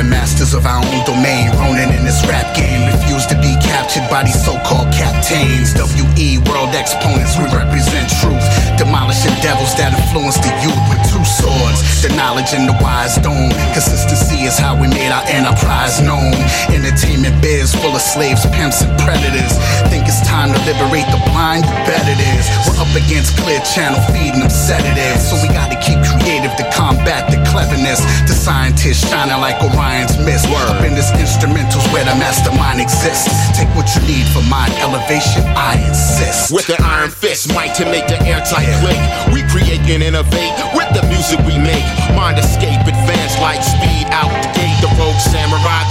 the masters of our own domain. Ronin in this rap game refuse to be captured by these so-called captains. WE world exponents, we represent truth. Demolishing devils that influence the youth with two swords. The knowledge and the wise dome. Consistency is how we made our enterprise known. Entertainment biz full of slaves, pimps, and predators. Think it's time to liberate the blind? You bet it is. We're up against clear channel feeding them sedatives. So we gotta keep creative to cleverness. The scientists shining like Orion's mist. Up in this instrumentals where the mastermind exists. Take what you need for mind elevation, I insist. With an iron fist, might to make the airtight click. We create and innovate with the music we make. Mind escape, advance light speed out the gate. The rogue samurai,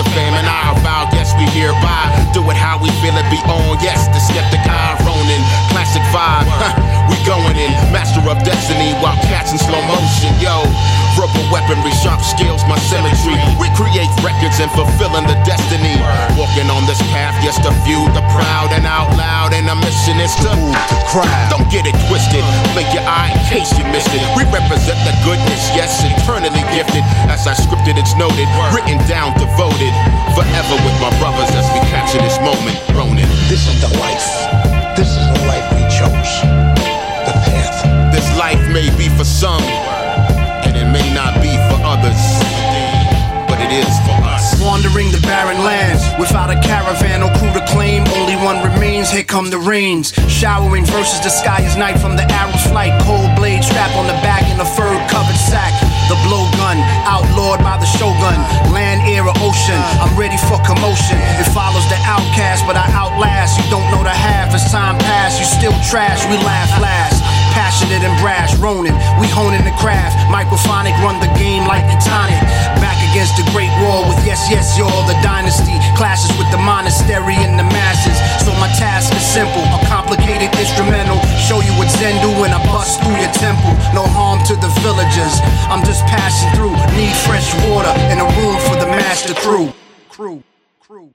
going in, master of destiny while cats in slow motion. Yo, verbal weaponry, sharp skills, my symmetry. We create records and fulfilling the destiny. Walking on this path, yes, the few, the proud and out loud. And the mission is to Move the crowd. don't get it twisted. Blink your eye in case you missed it. We represent the goodness, yes, eternally gifted. As I scripted, it's noted, written down, devoted. Forever remains. Here come the rains. Showering versus the sky is night from the arrow's flight. Cold blade strap on the back in a fur covered sack. The blowgun, outlawed by the shogun. Land, air, or ocean. I'm ready for commotion. It follows the outcast, but I outlast. You don't know the half as time pass. You still trash. We laugh last. Passionate and brash, Ronin. We honing the craft. Microphonic run the game like the tonic. Back against the great wall with yes, yes, y'all. The simple. A complicated instrumental. Show you what Zen do when I bust through your temple. No harm to the villagers. I'm just passing through. Need fresh water and a room for the master crew. Crew. Crew.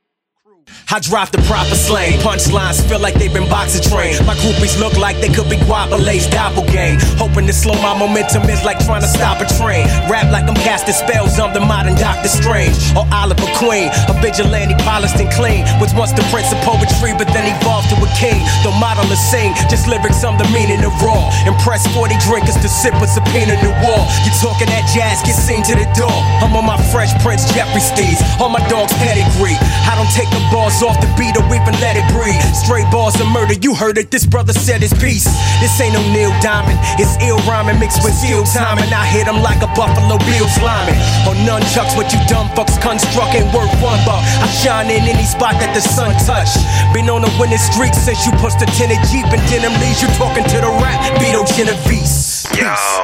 I drop the proper slang. Punchlines feel like they've been boxing trained. My groupies look like they could be Guapale's doppelgang. Hoping to slow my momentum is like trying to stop a train. Rap like I'm casting spells, I'm the modern Doctor Strange. Or Oliver Queen, a vigilante polished and clean. Was once the prince of poetry, but then evolved to a king. Don't model or sing, just lyrics, I'm the meaning of raw. Impress 40 drinkers to sip a subpoena new wall. You talking that jazz, get seen to the door. I'm on my Fresh Prince Jeffrey steez, on my dog's pedigree. I don't balls off the beat or even let it breathe. Straight bars of murder, you heard it. This brother said his piece. This ain't no Neil Diamond, it's ill rhyming mixed with steel timing. I hit him like a Buffalo Bill slamming. On oh, nunchucks, what you dumb fucks construct ain't worth one buck. I shine in any spot that the sun touch. Been on a winning streak since you pushed a tinted Jeep and denim leaves. You talking to the rap, Vito oh, Genovese. Yo.